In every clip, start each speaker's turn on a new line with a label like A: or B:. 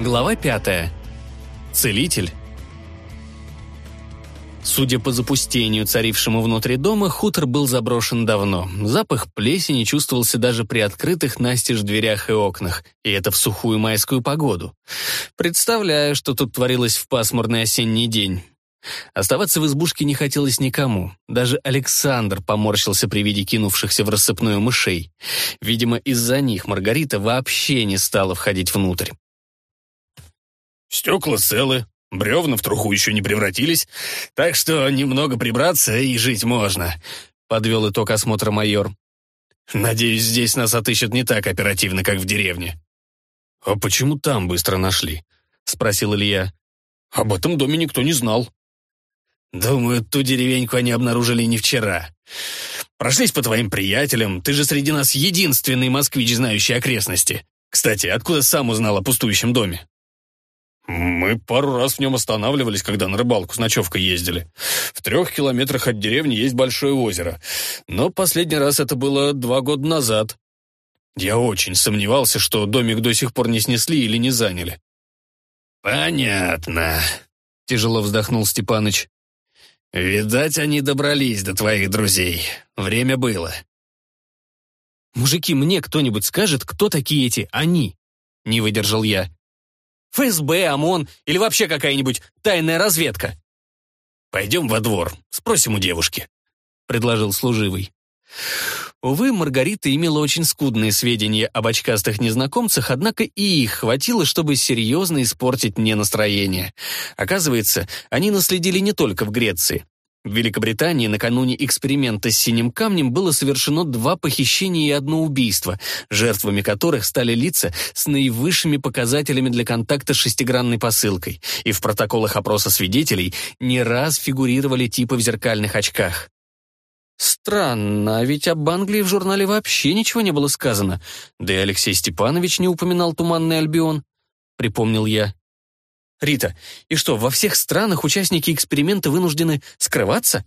A: Глава пятая. Целитель. Судя по запустению, царившему внутри дома, хутор был заброшен давно. Запах плесени чувствовался даже при открытых настежь дверях и окнах, и это в сухую майскую погоду. Представляю, что тут творилось в пасмурный осенний день. Оставаться в избушке не хотелось никому. Даже Александр поморщился при виде кинувшихся в рассыпную мышей. Видимо, из-за них Маргарита вообще не стала входить внутрь.
B: «Стекла целы, бревна в труху еще не превратились, так что немного прибраться и жить можно», — подвел итог осмотра майор. «Надеюсь, здесь нас отыщут не так оперативно, как в деревне».
A: «А почему там быстро нашли?» — спросил Илья.
B: «Об этом доме никто не знал»,
A: Думаю, ту деревеньку они обнаружили не вчера. Прошлись по твоим приятелям, ты же среди нас единственный москвич, знающий окрестности. Кстати, откуда сам узнал о пустующем доме?
B: Мы пару раз в нем останавливались, когда на рыбалку с ночевкой ездили. В трех километрах от деревни есть большое озеро. Но последний раз это было два года назад. Я очень сомневался, что домик до сих пор не снесли или не заняли.
A: «Понятно», — тяжело вздохнул Степаныч. «Видать, они добрались до твоих друзей. Время было». «Мужики, мне кто-нибудь скажет, кто такие эти «они»?» — не выдержал я. «ФСБ, ОМОН или вообще какая-нибудь тайная разведка?» «Пойдем во двор, спросим у девушки», — предложил служивый. Увы, Маргарита имела очень скудные сведения об очкастых незнакомцах, однако и их хватило, чтобы серьезно испортить мне настроение. Оказывается, они наследили не только в Греции. В Великобритании накануне эксперимента с синим камнем было совершено два похищения и одно убийство, жертвами которых стали лица с наивысшими показателями для контакта с шестигранной посылкой, и в протоколах опроса свидетелей не раз фигурировали типы в зеркальных очках. Странно, а ведь об Англии в журнале вообще ничего не было сказано. Да и Алексей Степанович не упоминал Туманный Альбион, припомнил я. Рита, и что, во всех странах участники эксперимента вынуждены скрываться?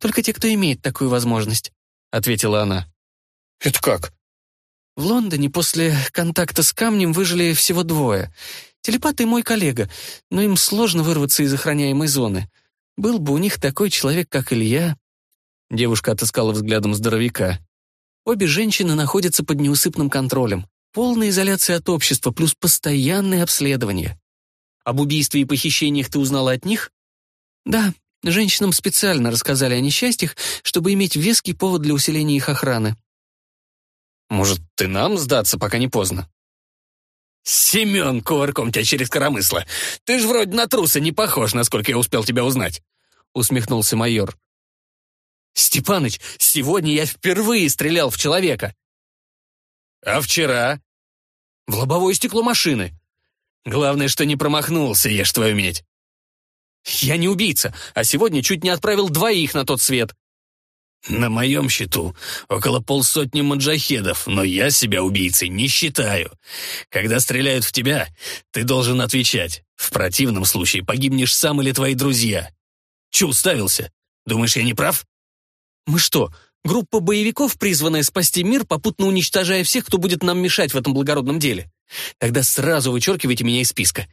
A: Только те, кто имеет такую возможность, ответила она.
B: Это как?
A: В Лондоне после контакта с камнем выжили всего двое. Телепат и мой коллега, но им сложно вырваться из охраняемой зоны. Был бы у них такой человек, как Илья, Девушка отыскала взглядом здоровяка. Обе женщины находятся под неусыпным контролем. Полная изоляция от общества, плюс постоянное обследование. Об убийстве и похищениях ты узнала от них? Да, женщинам специально рассказали о несчастьях, чтобы иметь веский повод для усиления их охраны. Может, ты нам сдаться, пока не поздно?
B: «Семен, кувырком тебя через коромысло. Ты ж вроде на труса не похож, насколько я успел тебя узнать», — усмехнулся майор.
A: «Степаныч, сегодня я впервые стрелял в человека».
B: «А вчера?»
A: «В лобовое стекло машины».
B: «Главное, что не промахнулся, ешь твою медь».
A: «Я не убийца, а сегодня чуть не отправил двоих на тот свет».
B: «На моем счету около полсотни маджахедов, но я себя убийцей не считаю. Когда стреляют в тебя, ты должен отвечать. В противном случае погибнешь сам или твои друзья. Че уставился? Думаешь, я не прав?»
A: Мы что, группа боевиков, призванная спасти мир, попутно уничтожая всех, кто будет нам мешать в этом благородном деле? Тогда сразу вычеркивайте меня из списка.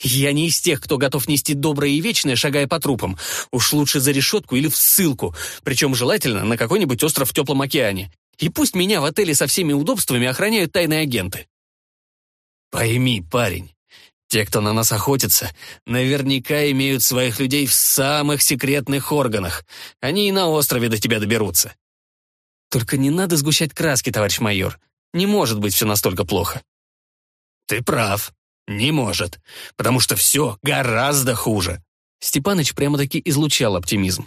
A: Я не из тех, кто готов нести доброе и вечное, шагая по трупам. Уж лучше за решетку или в ссылку, причем желательно на какой-нибудь остров в теплом океане. И пусть меня в отеле со всеми удобствами охраняют тайные агенты.
B: Пойми, парень, те, кто на нас охотится, наверняка имеют своих людей в самых секретных органах. Они и на острове до тебя доберутся.
A: Только не надо сгущать краски, товарищ майор. Не может быть все настолько плохо.
B: Ты прав. Не может. Потому что все гораздо хуже.
A: Степаныч прямо-таки излучал оптимизм.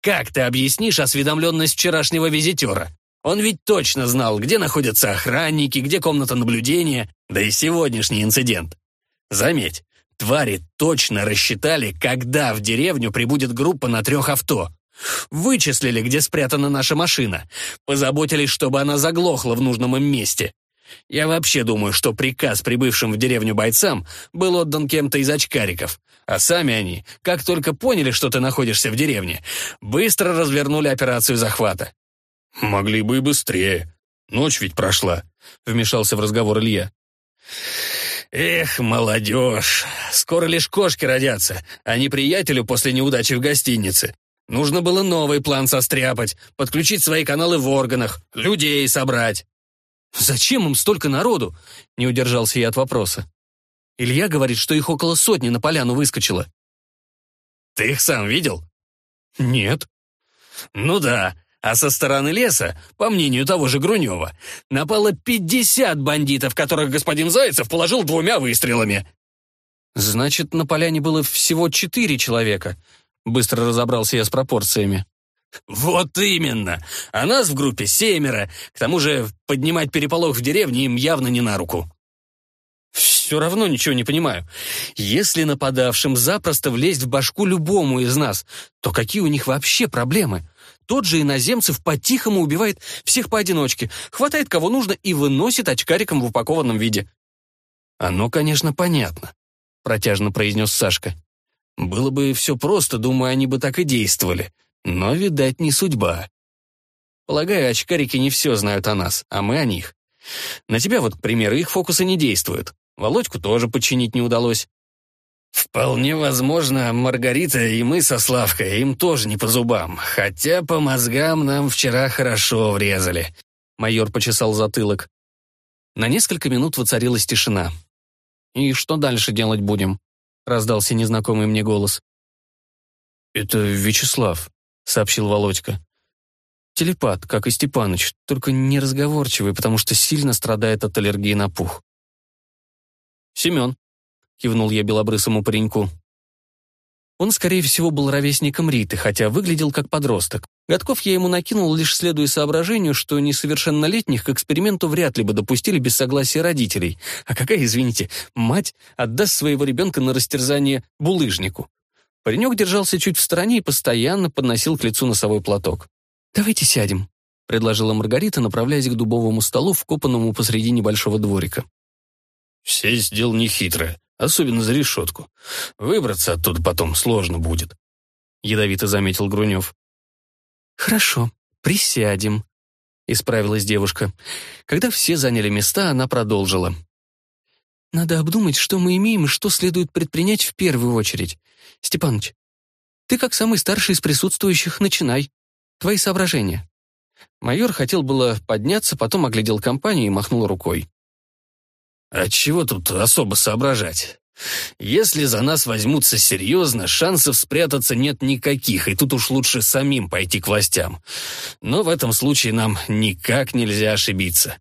B: Как ты объяснишь осведомленность вчерашнего визитера? Он ведь точно знал, где находятся охранники, где комната наблюдения, да и сегодняшний инцидент. Заметь, твари точно рассчитали, когда в деревню прибудет группа на трех авто. Вычислили, где спрятана наша машина. Позаботились, чтобы она заглохла в нужном им месте. Я вообще думаю, что приказ прибывшим в деревню бойцам был отдан кем-то из очкариков. А сами они, как только поняли, что ты находишься в деревне, быстро развернули операцию захвата.
C: «Могли бы и быстрее. Ночь ведь прошла», — вмешался в разговор Илья.
B: Эх, молодежь, скоро лишь кошки родятся, а не приятелю после неудачи в гостинице. Нужно было новый план состряпать, подключить свои каналы в органах, людей собрать.
A: «Зачем им столько народу?» — не удержался я от вопроса. Илья говорит, что их около сотни на поляну выскочило.
B: «Ты их сам видел?»
A: «Нет».
B: «Ну да, а со стороны леса, по мнению того же Грунева, напало пятьдесят бандитов, которых господин Зайцев положил двумя выстрелами».
A: «Значит, на поляне было всего четыре человека», — быстро разобрался я с пропорциями.
B: «Вот именно! А нас в группе семеро. К тому же поднимать переполох в деревне им явно не на руку».
A: «Все равно ничего не понимаю. Если нападавшим запросто влезть в башку любому из нас, то какие у них вообще проблемы? Тот же иноземцев по-тихому убивает всех поодиночке, хватает кого нужно и выносит очкариком в упакованном виде». «Оно, конечно, понятно», — протяжно произнес Сашка. «Было бы все просто, думаю, они бы так и действовали. Но, видать, не судьба. Полагаю, очкарики не все знают о нас, а мы о них. На тебя вот, к примеру, их фокусы не действуют. Володьку тоже подчинить не удалось.
B: «Вполне возможно, Маргарита и мы со Славкой им тоже не по зубам, хотя по мозгам нам вчера хорошо врезали».
A: Майор почесал затылок. На несколько минут воцарилась тишина. «И что дальше делать будем?» — раздался незнакомый мне голос. «Это Вячеслав», — сообщил Володька. «Телепат, как и Степаныч, только неразговорчивый, потому что сильно страдает от аллергии на пух». «Семен», — кивнул я белобрысому пареньку. Он, скорее всего, был ровесником Риты, хотя выглядел как подросток. Годков я ему накинул, лишь следуя соображению, что несовершеннолетних к эксперименту вряд ли бы допустили без согласия родителей. А какая, извините, мать отдаст своего ребенка на растерзание булыжнику? Паренек держался чуть в стороне и постоянно подносил к лицу носовой платок. «Давайте сядем», — предложила Маргарита, направляясь к дубовому столу, вкопанному посреди небольшого дворика.
B: «Сесть дело нехитрое, особенно за решетку. Выбраться оттуда потом сложно будет», — ядовито заметил Грунев.
A: «Хорошо, присядем», — исправилась девушка. Когда все заняли места, она продолжила. «Надо обдумать, что мы имеем и что следует предпринять в первую очередь. Степаныч, ты как самый старший из присутствующих начинай. Твои соображения». Майор хотел было подняться, потом оглядел компанию и махнул рукой.
B: «А чего тут особо соображать? Если за нас возьмутся серьезно, шансов спрятаться нет никаких, и тут уж лучше самим пойти к властям. Но в этом случае нам никак нельзя ошибиться.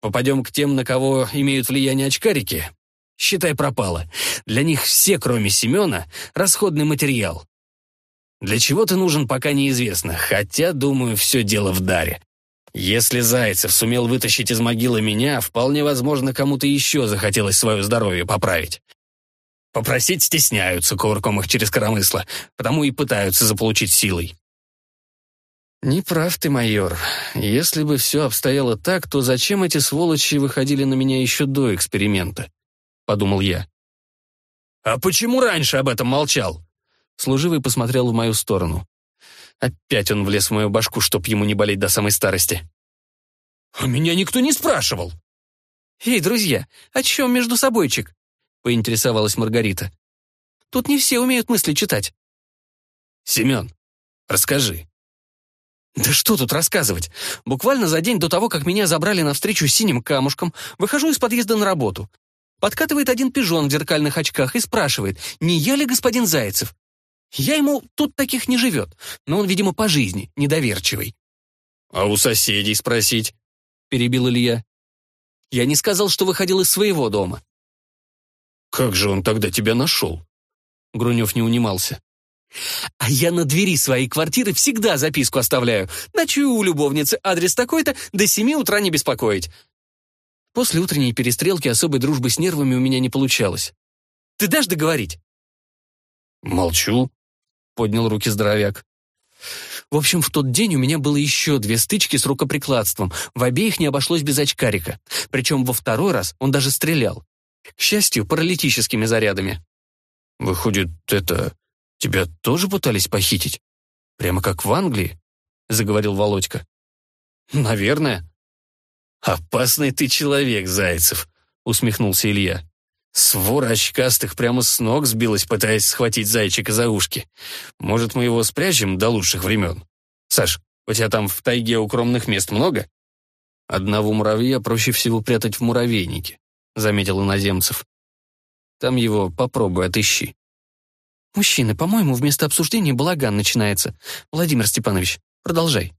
B: Попадем к тем, на кого имеют влияние очкарики, Считай, пропало. Для них все, кроме Семена, расходный материал. Для чего ты нужен, пока неизвестно, хотя, думаю, все дело в даре. Если Зайцев сумел вытащить из могилы меня, вполне возможно, кому-то еще захотелось свое здоровье поправить. Попросить стесняются, кувырком их через коромысло, потому и пытаются заполучить силой.
A: «Не прав ты, майор. Если бы все обстояло так, то зачем эти сволочи выходили на меня еще до эксперимента?» — подумал я.
B: «А почему раньше об этом молчал?»
A: Служивый посмотрел в мою сторону. Опять он влез в мою башку, чтоб ему не болеть до самой старости.
B: «А меня никто не спрашивал!»
A: «Эй, друзья, о чем между собойчик?» — поинтересовалась Маргарита. «Тут не все умеют мысли читать».
B: «Семен, расскажи».
A: «Да что тут рассказывать? Буквально за день до того, как меня забрали навстречу с синим камушком, выхожу из подъезда на работу. Подкатывает один пижон в зеркальных очках и спрашивает, не я ли господин Зайцев? Я ему, тут таких не живет, но он, видимо, по жизни, недоверчивый.
B: «А у соседей спросить?»
A: — перебил Илья. «Я не сказал, что выходил из своего дома».
B: «Как же он тогда тебя нашел?»
A: Грунев не унимался. «А я на двери своей квартиры всегда записку оставляю. Ночую у любовницы, адрес такой-то, до семи утра не беспокоить. После утренней перестрелки особой дружбы с нервами у меня не получалось. «Ты дашь договорить?»
B: «Молчу», — поднял руки здоровяк.
A: В общем, в тот день у меня было еще две стычки с рукоприкладством. В обеих не обошлось без очкарика. Причем во второй раз он даже стрелял. К счастью, паралитическими зарядами.
B: «Выходит, это... тебя тоже пытались похитить? Прямо как в Англии?» — заговорил Володька.
A: «Наверное»,
B: «Опасный ты человек, Зайцев», — усмехнулся Илья.
A: Свора очкастых прямо с ног сбилась, пытаясь схватить зайчика за ушки. Может, мы его спрячем до лучших времен? Саш, у тебя там в тайге укромных мест много? Одного муравья проще всего прятать в муравейнике, заметил иноземцев. Там его попробуй отыщи.
B: Мужчины, по-моему, вместо обсуждения балаган начинается. Владимир Степанович, продолжай.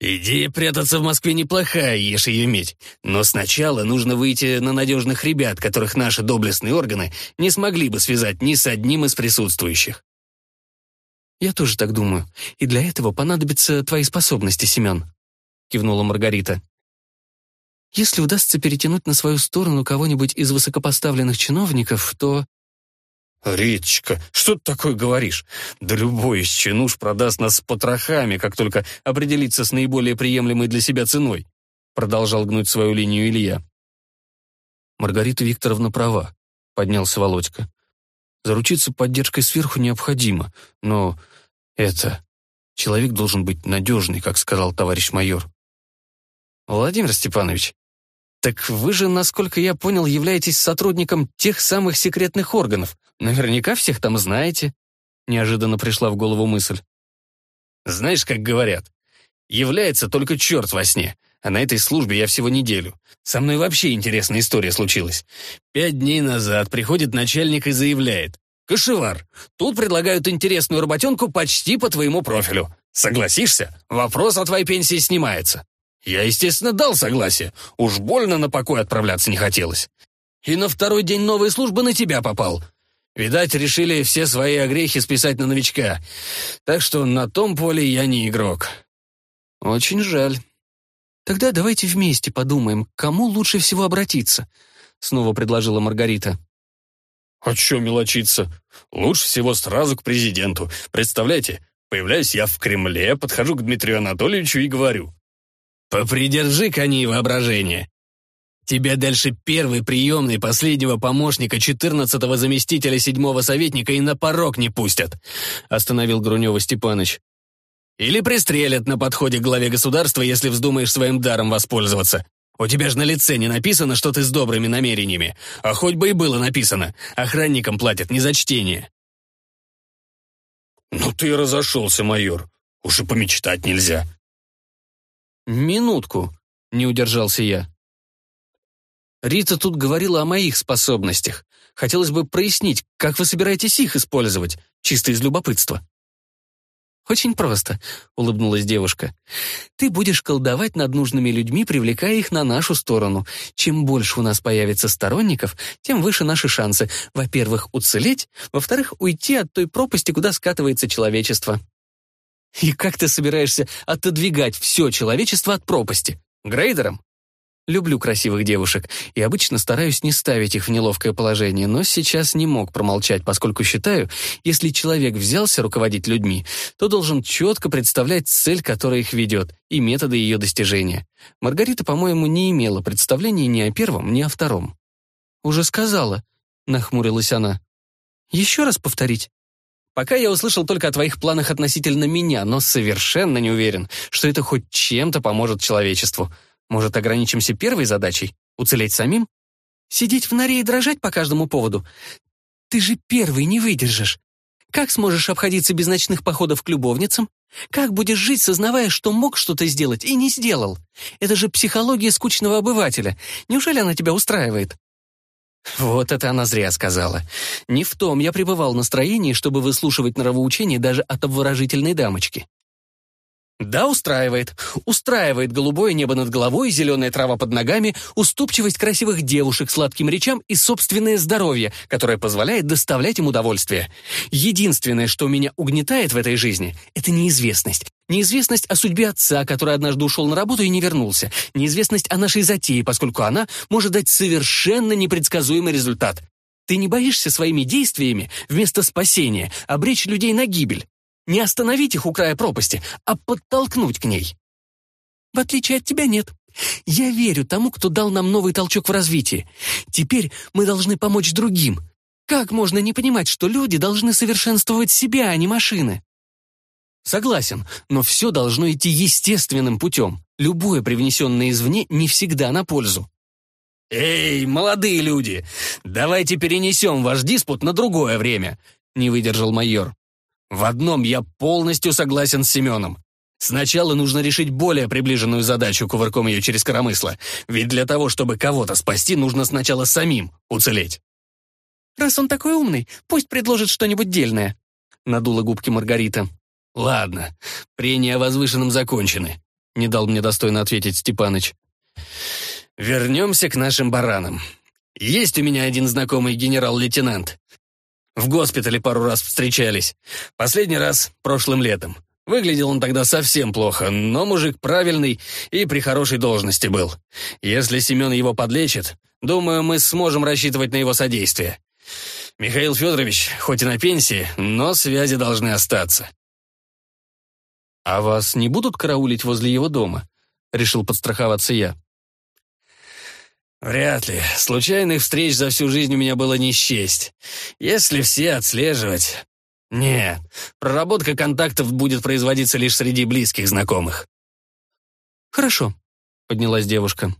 A: Идея прятаться в Москве неплохая, ешь ее медь. Но сначала нужно выйти на надежных ребят, которых наши доблестные органы не смогли бы связать ни с одним из присутствующих.
B: «Я тоже так думаю. И для этого понадобятся твои способности, Семен», — кивнула Маргарита. «Если удастся перетянуть на свою сторону кого-нибудь из высокопоставленных чиновников, то
A: «Риточка, что ты такое говоришь? Да любой из чинуш продаст нас с потрохами, как только определится с наиболее приемлемой для себя ценой», продолжал гнуть свою линию Илья. «Маргарита Викторовна права», — поднялся Володька. «Заручиться поддержкой сверху необходимо, но это... Человек должен быть надежный, как сказал товарищ майор». «Владимир Степанович, так вы же, насколько я понял, являетесь сотрудником тех самых секретных органов. Наверняка всех там знаете. Неожиданно пришла в голову мысль. Знаешь, как говорят, является только черт во сне. А на этой службе я всего неделю. Со мной вообще интересная история случилась. Пять дней назад приходит начальник и заявляет. «Кашевар, тут предлагают интересную работенку почти по твоему профилю. Согласишься? Вопрос о твоей пенсии снимается». Я, естественно, дал согласие. Уж больно на покой отправляться не хотелось. И на второй день новой службы на тебя попал. Видать, решили все свои огрехи списать на новичка. Так что на том поле я не игрок. Очень жаль. Тогда давайте вместе подумаем, к кому лучше всего обратиться, снова предложила Маргарита. А чё мелочиться? Лучше всего сразу к президенту. Представляете, появляюсь я в Кремле, подхожу к Дмитрию Анатольевичу и говорю. Попридержи коней воображения. Тебя дальше первый приемный последнего помощника, четырнадцатого заместителя седьмого советника и на порог не пустят», — остановил Грунева Степаныч. «Или пристрелят на подходе к главе государства, если вздумаешь своим даром воспользоваться. У тебя же на лице не написано, что ты с добрыми намерениями. А хоть бы и было написано. Охранникам платят не за чтение». «Ну ты разошелся, майор. Уж и помечтать нельзя», «Минутку», — не удержался я. Рита тут говорила о моих способностях. Хотелось бы прояснить, как вы собираетесь их использовать, чисто из любопытства. «Очень просто», — улыбнулась девушка. «Ты будешь колдовать над нужными людьми, привлекая их на нашу сторону. Чем больше у нас появится сторонников, тем выше наши шансы. Во-первых, уцелеть, во-вторых, уйти от той пропасти, куда скатывается человечество». И как ты собираешься отодвигать все человечество от пропасти? Грейдером? Люблю красивых девушек и обычно стараюсь не ставить их в неловкое положение, но сейчас не мог промолчать, поскольку считаю, если человек взялся руководить людьми, то должен четко представлять цель, которая их ведет, и методы ее достижения. Маргарита, по-моему, не имела представления ни о первом, ни о втором. «Уже сказала», — нахмурилась она. «Еще раз повторить?» Пока я услышал только о твоих планах относительно меня, но совершенно не уверен, что это хоть чем-то поможет человечеству. Может, ограничимся первой задачей — уцелеть самим? Сидеть в норе и дрожать по каждому поводу? Ты же первый не выдержишь. Как сможешь обходиться без ночных походов к любовницам? Как будешь жить, сознавая, что мог что-то сделать и не сделал? Это же психология скучного обывателя. Неужели она тебя устраивает? Вот это она зря сказала. Не в том я пребывал настроении, чтобы выслушивать нравоучения даже от обворожительной дамочки. Да, устраивает. Устраивает голубое небо над головой, зеленая трава под ногами, уступчивость красивых девушек сладким речам и собственное здоровье, которое позволяет доставлять им удовольствие. Единственное, что меня угнетает в этой жизни, это неизвестность. Неизвестность о судьбе отца, который однажды ушел на работу и не вернулся. Неизвестность о нашей затее, поскольку она может дать совершенно непредсказуемый результат. Ты не боишься своими действиями вместо спасения обречь людей на гибель? Не остановить их у края пропасти, а подтолкнуть к ней. В отличие от тебя, нет. Я верю тому, кто дал нам новый толчок в развитии. Теперь мы должны помочь другим. Как можно не понимать, что люди должны совершенствовать себя, а не машины? Согласен, но все должно идти естественным путем. Любое привнесенное извне не всегда на пользу.
B: «Эй, молодые люди, давайте перенесем ваш диспут на другое время», — не выдержал майор. «В одном я полностью согласен с Семеном. Сначала нужно решить более приближенную задачу, кувырком ее через коромысло, ведь для того, чтобы кого-то спасти, нужно сначала самим уцелеть».
A: «Раз он такой умный, пусть предложит что-нибудь дельное», — надула губки Маргарита.
B: «Ладно, прения о возвышенном закончены», — не дал мне достойно ответить Степаныч. «Вернемся к нашим баранам. Есть у меня один знакомый генерал-лейтенант. В госпитале пару раз встречались. Последний раз прошлым летом. Выглядел он тогда совсем плохо, но мужик правильный и при хорошей должности был. Если Семен его подлечит, думаю, мы сможем рассчитывать на его содействие. Михаил Федорович, хоть и на пенсии, но связи должны остаться.
A: «А вас не будут караулить возле его дома?» — решил подстраховаться я.
B: «Вряд ли. Случайных встреч за всю жизнь у меня было не счесть. Если все отслеживать, нет, проработка контактов будет производиться лишь среди близких знакомых.
A: Хорошо, поднялась девушка.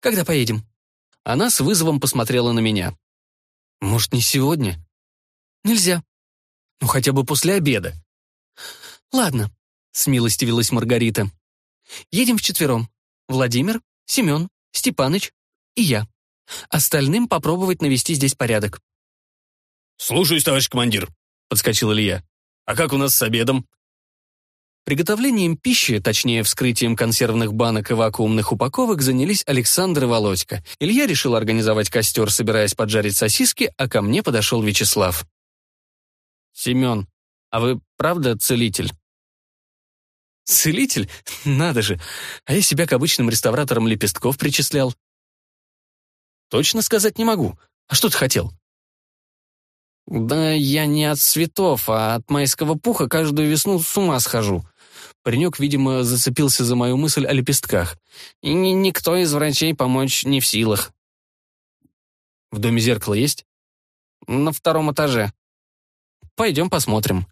A: Когда поедем? Она с вызовом посмотрела на меня. Может, не сегодня? Нельзя. Ну, хотя бы после обеда. Ладно, смилостивилась Маргарита. Едем вчетвером. Владимир, Семен, Степаныч и я. Остальным попробовать навести здесь порядок.
B: «Слушаюсь, товарищ командир», — подскочил Илья. «А как у нас с обедом?»
A: Приготовлением пищи, точнее вскрытием консервных банок и вакуумных упаковок, занялись Александр и Володька. Илья решил организовать костер, собираясь поджарить сосиски, а ко мне подошел Вячеслав. «Семен, а вы правда целитель?» «Целитель? Надо же! А я себя к обычным реставраторам лепестков причислял». «Точно сказать не могу. А что ты хотел?» «Да я не от цветов, а от майского пуха каждую весну с ума схожу». Паренек, видимо, зацепился за мою мысль о лепестках. И ни никто из врачей помочь не в силах. «В доме зеркало есть?» «На втором этаже». «Пойдем посмотрим».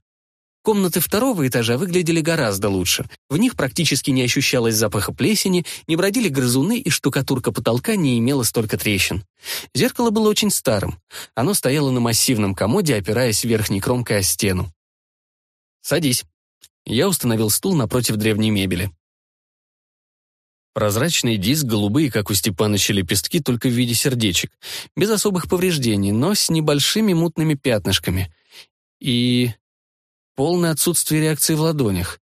A: Комнаты второго этажа выглядели гораздо лучше. В них практически не ощущалось запаха плесени, не бродили грызуны, и штукатурка потолка не имела столько трещин. Зеркало было очень старым. Оно стояло на массивном комоде, опираясь верхней кромкой о стену. «Садись». Я установил стул напротив древней мебели. Прозрачный диск, голубые, как у Степаныча, лепестки, только в виде сердечек. Без особых повреждений, но с небольшими мутными пятнышками. И полное отсутствие реакции в ладонях.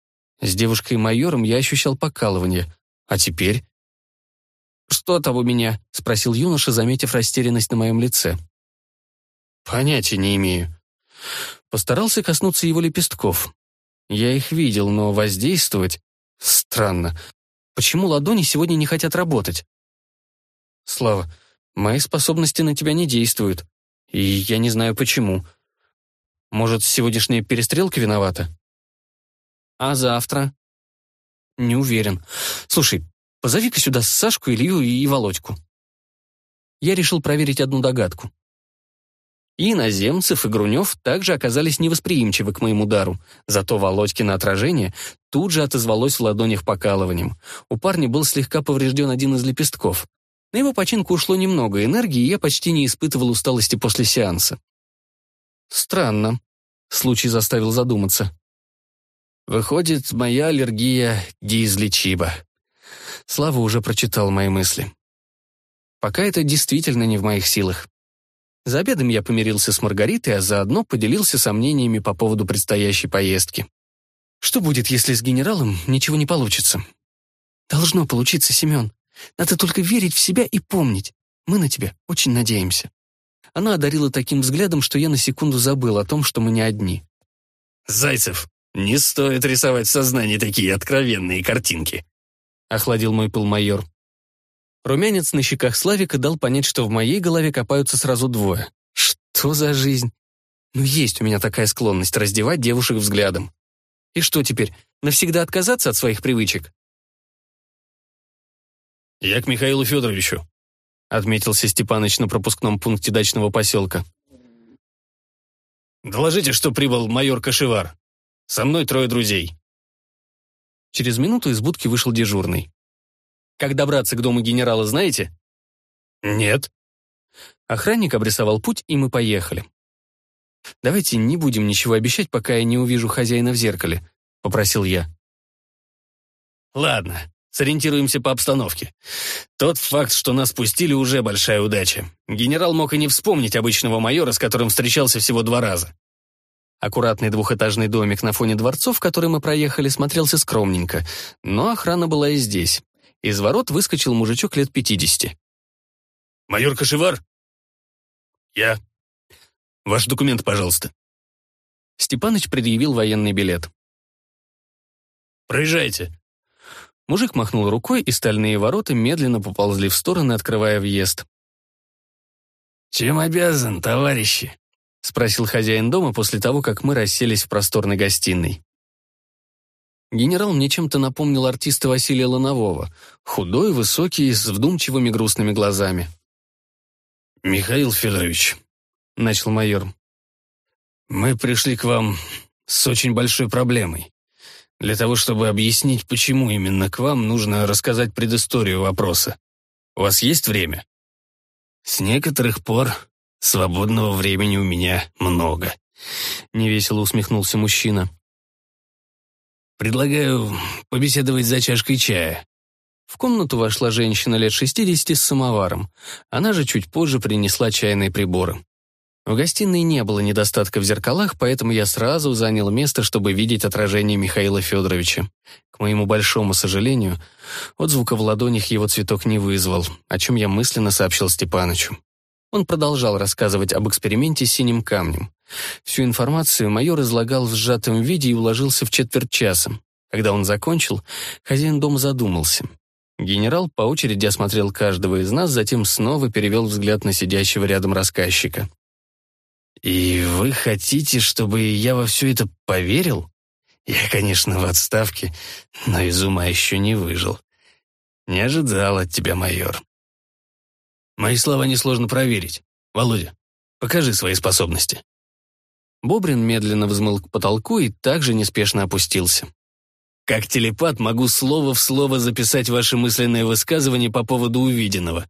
A: С девушкой-майором я ощущал покалывание. А теперь? «Что там у меня?» — спросил юноша, заметив растерянность на моем лице. «Понятия не имею». Постарался коснуться его лепестков. Я их видел, но воздействовать... Странно. Почему ладони сегодня не хотят работать? Слава, мои способности на тебя не действуют. И я не знаю почему. Может, сегодняшняя перестрелка виновата? А завтра? Не уверен. Слушай, позови-ка сюда Сашку, Илью и Володьку. Я решил проверить одну догадку. И иноземцев, и Грунев также оказались невосприимчивы к моему дару, зато Володькино отражение тут же отозвалось в ладонях покалыванием. У парня был слегка поврежден один из лепестков. На его починку ушло немного энергии, и я почти не испытывал усталости после сеанса. Странно. Случай заставил задуматься. Выходит, моя аллергия неизлечима. Слава уже прочитал мои мысли. Пока это действительно не в моих силах. За обедом я помирился с Маргаритой, а заодно поделился сомнениями по поводу предстоящей поездки. Что будет, если с генералом ничего не получится? Должно получиться, Семен. Надо только верить в себя и помнить. Мы на тебя очень надеемся. Она одарила таким взглядом, что я на секунду забыл о том, что мы не одни.
B: «Зайцев, не стоит рисовать в сознании такие откровенные картинки», — охладил мой пыл майор.
A: Румянец на щеках Славика дал понять, что в моей голове копаются сразу двое. Что за жизнь? Ну, есть у меня такая склонность раздевать девушек взглядом. И что теперь, навсегда отказаться от своих привычек?
B: «Я к Михаилу Федоровичу», — отметился Степаныч на пропускном пункте дачного поселка. «Доложите, что прибыл майор Кашевар. Со мной трое друзей».
A: Через минуту из будки вышел дежурный. «Как добраться к дому генерала, знаете?»
B: «Нет».
A: Охранник обрисовал путь, и мы поехали. «Давайте не будем ничего обещать, пока я не увижу хозяина в зеркале», — попросил я.
B: «Ладно, сориентируемся по обстановке. Тот факт, что нас пустили, уже большая удача. Генерал мог и не вспомнить обычного майора, с которым встречался всего два раза.
A: Аккуратный двухэтажный домик на фоне дворцов, который мы проехали, смотрелся скромненько, но охрана была и здесь. Из ворот выскочил мужичок лет пятидесяти.
B: «Майор Кашевар?» «Я. Ваш документ, пожалуйста».
A: Степаныч предъявил военный билет.
B: «Проезжайте».
A: Мужик махнул рукой, и стальные ворота медленно поползли в стороны, открывая въезд.
B: «Чем обязан, товарищи?»
A: — спросил хозяин дома после того, как мы расселись в просторной гостиной. Генерал мне чем-то напомнил артиста Василия Ланового, худой, высокий, с вдумчивыми грустными глазами.
B: «Михаил Федорович», — начал майор, — «мы пришли к вам с очень большой проблемой. Для того, чтобы объяснить, почему именно к вам, нужно рассказать предысторию вопроса. У вас есть время?» «С некоторых пор свободного времени у меня много», — невесело усмехнулся мужчина. «Предлагаю побеседовать за чашкой чая».
A: В комнату вошла женщина лет шестидесяти с самоваром. Она же чуть позже принесла чайные приборы. В гостиной не было недостатка в зеркалах, поэтому я сразу занял место, чтобы видеть отражение Михаила Федоровича. К моему большому сожалению, отзвука в ладонях его цветок не вызвал, о чем я мысленно сообщил Степанычу. Он продолжал рассказывать об эксперименте с синим камнем. Всю информацию майор излагал в сжатом виде и уложился в четверть часа. Когда он закончил, хозяин дома задумался. Генерал по очереди осмотрел каждого из нас, затем снова перевел взгляд на сидящего рядом рассказчика.
B: «И вы хотите, чтобы я во все это поверил? Я, конечно, в отставке, но из ума еще не выжил. Не ожидал от тебя, майор. Мои слова несложно проверить. Володя, покажи свои способности».
A: Бобрин медленно взмыл к потолку и также неспешно опустился.
B: «Как телепат могу слово в слово записать ваши мысленные высказывания по поводу увиденного.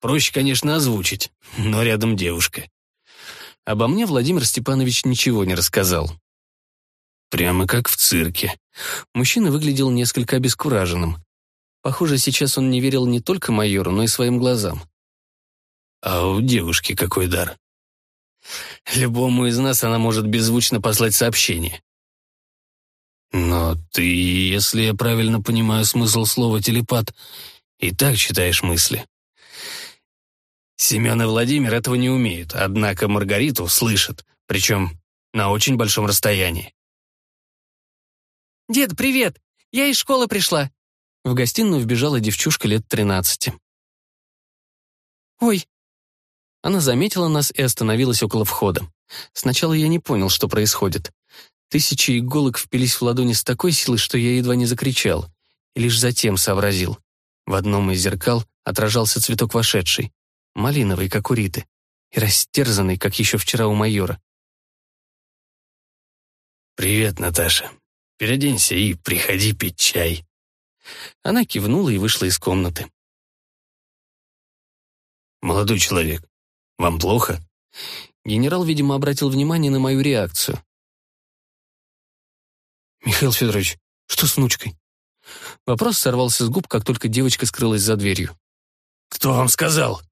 B: Проще, конечно, озвучить, но рядом девушка.
A: Обо мне Владимир Степанович ничего не рассказал.
B: Прямо как в цирке.
A: Мужчина выглядел несколько обескураженным. Похоже, сейчас он не верил не только майору, но и своим глазам.
B: А у девушки какой дар? Любому из нас она может беззвучно послать сообщение. Но ты, если я правильно понимаю смысл слова «телепат», и так читаешь мысли. Семен и Владимир этого не умеют, однако Маргариту слышат, причем на очень большом расстоянии.
C: «Дед, привет! Я из школы пришла!»
A: В гостиную вбежала девчушка лет тринадцати.
C: «Ой!»
A: Она заметила нас и остановилась около входа. Сначала я не понял, что происходит. Тысячи иголок впились в ладони с такой силой, что я едва не закричал. И лишь затем сообразил. В одном из зеркал отражался цветок вошедший малиновый, как у Риты, и растерзанный, как еще вчера у майора.
B: «Привет, Наташа. Переоденься и приходи пить чай».
A: Она кивнула и вышла из комнаты.
B: «Молодой человек, вам плохо?»
A: Генерал, видимо, обратил внимание на мою реакцию. «Михаил Федорович, что с внучкой?» Вопрос сорвался с губ, как только девочка скрылась за дверью.
B: «Кто вам сказал?»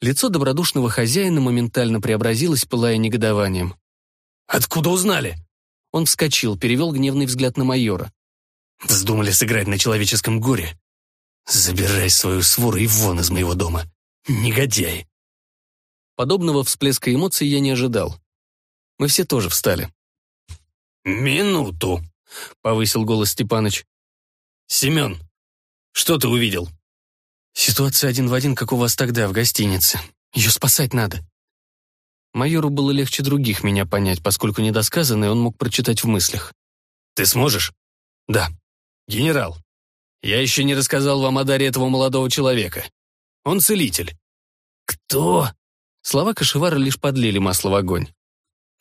A: Лицо добродушного хозяина моментально преобразилось, пылая негодованием.
B: «Откуда узнали?»
A: Он вскочил, перевел гневный взгляд на майора.
B: «Вздумали сыграть на человеческом горе? Забирай свою свору и вон из моего дома. Негодяй!»
A: Подобного всплеска эмоций я не ожидал. Мы все тоже встали.
B: «Минуту», — повысил голос Степаныч. «Семен, что ты увидел?»
A: Ситуация один в один, как у вас тогда, в гостинице. Ее спасать надо. Майору было легче других меня понять, поскольку недосказанное он мог прочитать в мыслях.
B: «Ты сможешь?»
A: «Да».
B: «Генерал, я еще не рассказал вам о даре этого молодого человека. Он целитель».
A: «Кто?» Слова Кашевара лишь подлили масло в огонь.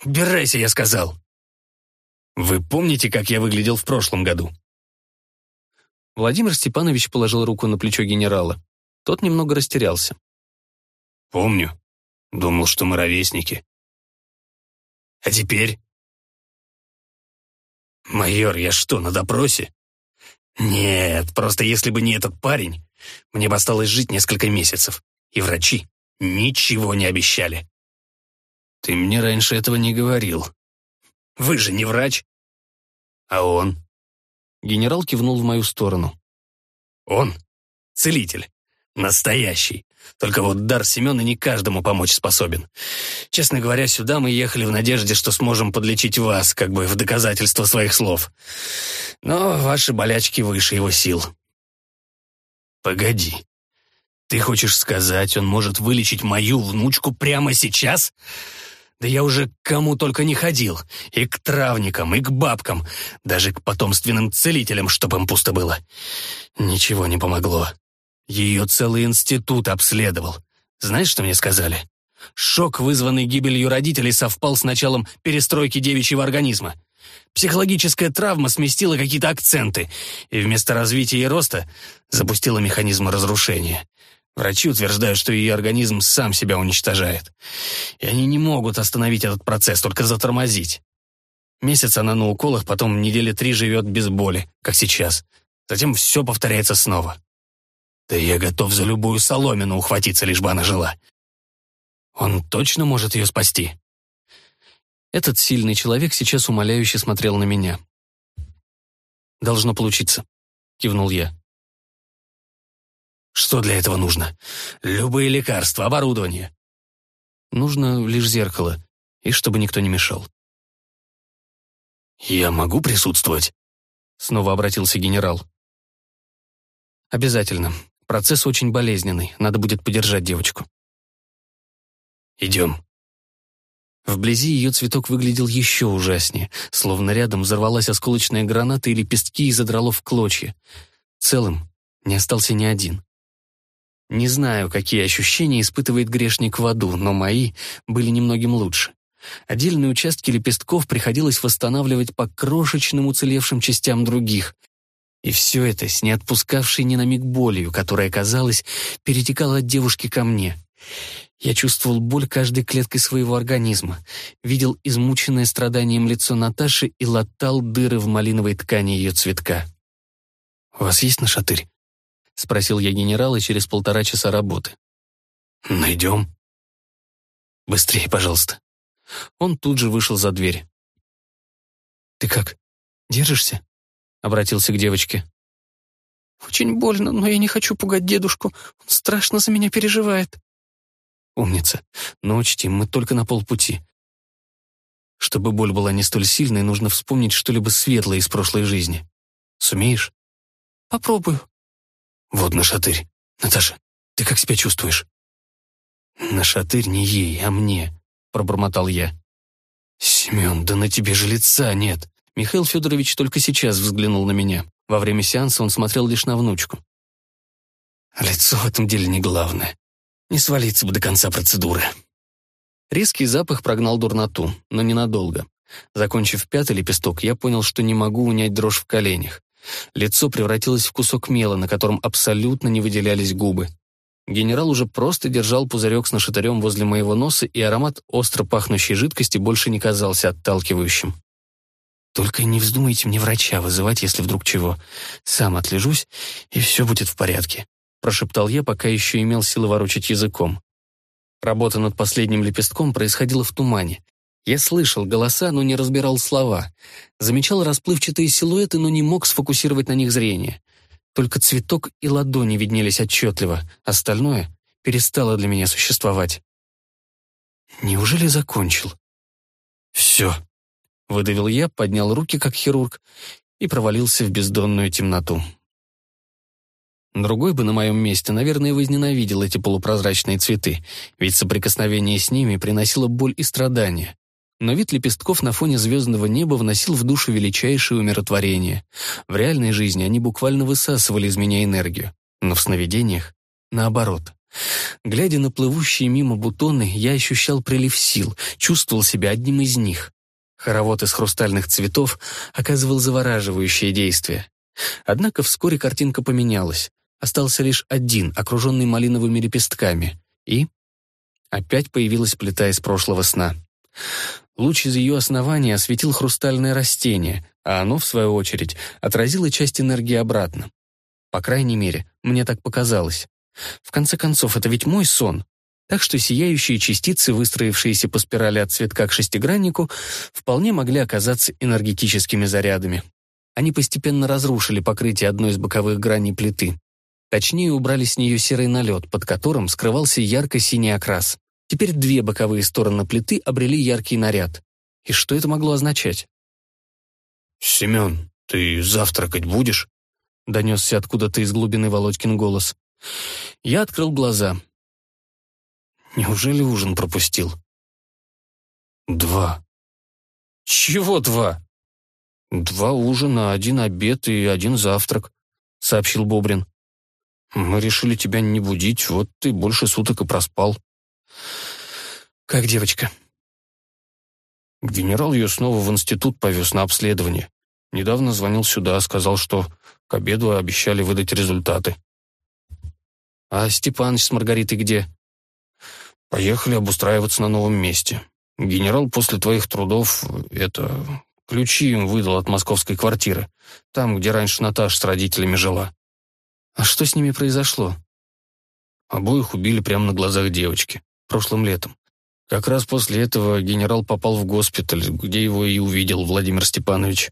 B: «Убирайся, я сказал». «Вы помните, как я выглядел в прошлом году?»
A: Владимир Степанович положил руку на плечо генерала. Тот немного растерялся.
B: Помню. Думал, что мы ровесники. А теперь? Майор, я что, на допросе? Нет, просто если бы не этот парень, мне бы осталось жить несколько месяцев. И врачи ничего не обещали. Ты мне раньше этого не говорил. Вы же не врач. А он?
A: Генерал кивнул в мою сторону.
B: Он целитель. Настоящий. Только вот дар Семена не каждому помочь способен. Честно говоря, сюда мы ехали в надежде, что сможем подлечить вас, как бы в доказательство своих слов. Но ваши болячки выше его сил. Погоди. Ты хочешь сказать, он может вылечить мою внучку прямо сейчас? Да я уже к кому только не ходил. И к травникам, и к бабкам, даже к потомственным целителям, чтобы им пусто было. Ничего не помогло. Ее целый институт обследовал. Знаешь, что мне сказали? Шок, вызванный гибелью родителей, совпал с началом перестройки девичьего организма. Психологическая травма сместила какие-то акценты и вместо развития и роста запустила механизм разрушения. Врачи утверждают, что ее организм сам себя уничтожает. И они не могут остановить этот процесс, только затормозить. Месяц она на уколах, потом недели три живет без боли, как сейчас. Затем все повторяется снова. Да я готов за любую соломину ухватиться, лишь бы она жила. Он точно может ее спасти?
A: Этот сильный человек сейчас умоляюще смотрел на меня. «Должно получиться», — кивнул я.
B: «Что для этого нужно? Любые лекарства, оборудование».
A: «Нужно лишь зеркало, и чтобы никто не мешал».
B: «Я могу присутствовать?»
A: Снова обратился генерал. «Обязательно. Процесс очень болезненный, надо будет подержать девочку.
B: «Идем».
A: Вблизи ее цветок выглядел еще ужаснее, словно рядом взорвалась осколочная граната и лепестки и задрало в клочья. Целым не остался ни один. Не знаю, какие ощущения испытывает грешник в аду, но мои были немногим лучше. Отдельные участки лепестков приходилось восстанавливать по крошечным уцелевшим частям других, и все это с не отпускавшей ни на миг болью, которая, казалось, перетекала от девушки ко мне. Я чувствовал боль каждой клеткой своего организма, видел измученное страданием лицо Наташи и латал дыры в малиновой ткани ее цветка.
B: «У вас есть нашатырь?»
A: — спросил я генерала через полтора часа работы.
B: «Найдем». «Быстрее, пожалуйста».
A: Он тут же вышел за дверь. «Ты как, держишься?» — обратился к девочке.
C: «Очень больно, но я не хочу пугать дедушку. Он страшно за меня переживает».
A: «Умница. Но учти, мы только на полпути. Чтобы боль была не столь сильной, нужно вспомнить что-либо светлое из прошлой жизни. Сумеешь?»
C: «Попробую».
B: «Вот нашатырь. Наташа, ты как себя чувствуешь?»
A: «Нашатырь не ей, а мне», — пробормотал я.
B: «Семен, да на тебе же лица нет!»
A: Михаил Федорович только сейчас взглянул на меня. Во время сеанса он смотрел лишь на внучку.
B: Лицо в этом деле не главное. Не свалиться бы до конца процедуры.
A: Резкий запах прогнал дурноту, но ненадолго. Закончив пятый лепесток, я понял, что не могу унять дрожь в коленях. Лицо превратилось в кусок мела, на котором абсолютно не выделялись губы. Генерал уже просто держал пузырек с нашатырем возле моего носа, и аромат остро пахнущей жидкости больше не казался отталкивающим. Только не вздумайте мне врача вызывать, если вдруг чего. Сам отлежусь, и все будет в порядке», — прошептал я, пока еще имел силы ворочать языком. Работа над последним лепестком происходила в тумане. Я слышал голоса, но не разбирал слова. Замечал расплывчатые силуэты, но не мог сфокусировать на них зрение. Только цветок и ладони виднелись отчетливо, остальное перестало для меня существовать. Неужели закончил? Все. Выдавил я, поднял руки, как хирург, и провалился в бездонную темноту. Другой бы на моем месте, наверное, возненавидел эти полупрозрачные цветы, ведь соприкосновение с ними приносило боль и страдания. Но вид лепестков на фоне звездного неба вносил в душу величайшее умиротворение. В реальной жизни они буквально высасывали из меня энергию, но в сновидениях — наоборот. Глядя на плывущие мимо бутоны, я ощущал прилив сил, чувствовал себя одним из них. Хоровод из хрустальных цветов оказывал завораживающее действие. Однако вскоре картинка поменялась. Остался лишь один, окруженный малиновыми лепестками. И Опять появилась плита из прошлого сна. Луч из ее основания осветил хрустальное растение, а оно, в свою очередь, отразило часть энергии обратно. По крайней мере, мне так показалось. В конце концов, это ведь мой сон. Так что сияющие частицы, выстроившиеся по спирали от цветка к шестиграннику, вполне могли оказаться энергетическими зарядами. Они постепенно разрушили покрытие одной из боковых граней плиты. Точнее, убрали с нее серый налет, под которым скрывался ярко-синий окрас. Теперь две боковые стороны плиты обрели яркий наряд. И что это могло означать?
B: «Семен, ты завтракать будешь?»
A: Донесся откуда-то из глубины Володькин голос. Я открыл глаза. Неужели ужин пропустил?
B: «Два».
A: «Чего два?»
B: «Два ужина, один обед и один завтрак», — сообщил Бобрин. «Мы решили тебя не будить, вот ты больше суток и проспал».
A: «Как девочка?»
B: Генерал ее снова в институт повез на обследование. Недавно звонил сюда, сказал, что к обеду обещали выдать результаты.
A: «А Степаныч с Маргаритой где?»
B: «Поехали обустраиваться на новом месте. Генерал после твоих трудов, это, ключи им выдал от московской квартиры, там, где раньше Наташа с родителями жила».
A: «А что с ними произошло?»
B: Обоих убили прямо на глазах девочки, прошлым летом. Как раз после этого генерал попал в госпиталь, где его и увидел Владимир Степанович.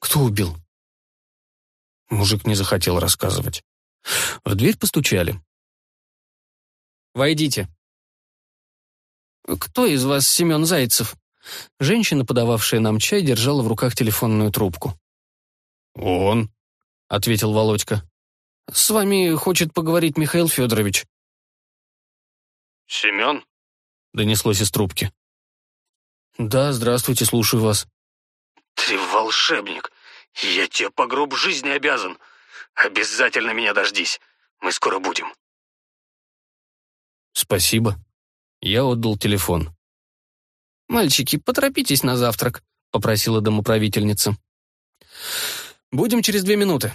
A: «Кто убил?»
B: Мужик не захотел рассказывать.
A: В дверь постучали. «Войдите». «Кто из вас Семен Зайцев?» Женщина, подававшая нам чай, держала в руках телефонную трубку.
B: «Он», — ответил Володька.
A: «С вами хочет поговорить Михаил Федорович».
B: «Семен?»
A: — донеслось из трубки. «Да, здравствуйте, слушаю вас».
B: «Ты волшебник. Я тебе по гроб жизни обязан. Обязательно меня дождись. Мы скоро будем».
A: «Спасибо». Я отдал телефон. «Мальчики, поторопитесь на завтрак», — попросила домоправительница. «Будем через две минуты».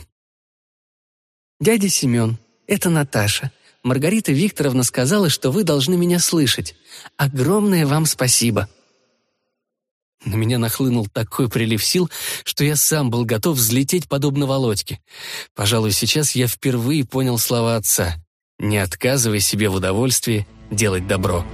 A: «Дядя Семен, это Наташа. Маргарита Викторовна сказала, что вы должны меня слышать. Огромное вам спасибо». На меня нахлынул такой прилив сил, что я сам был готов взлететь подобно Володьке. Пожалуй, сейчас я впервые понял слова отца. «Не отказывай себе в удовольствии делать добро».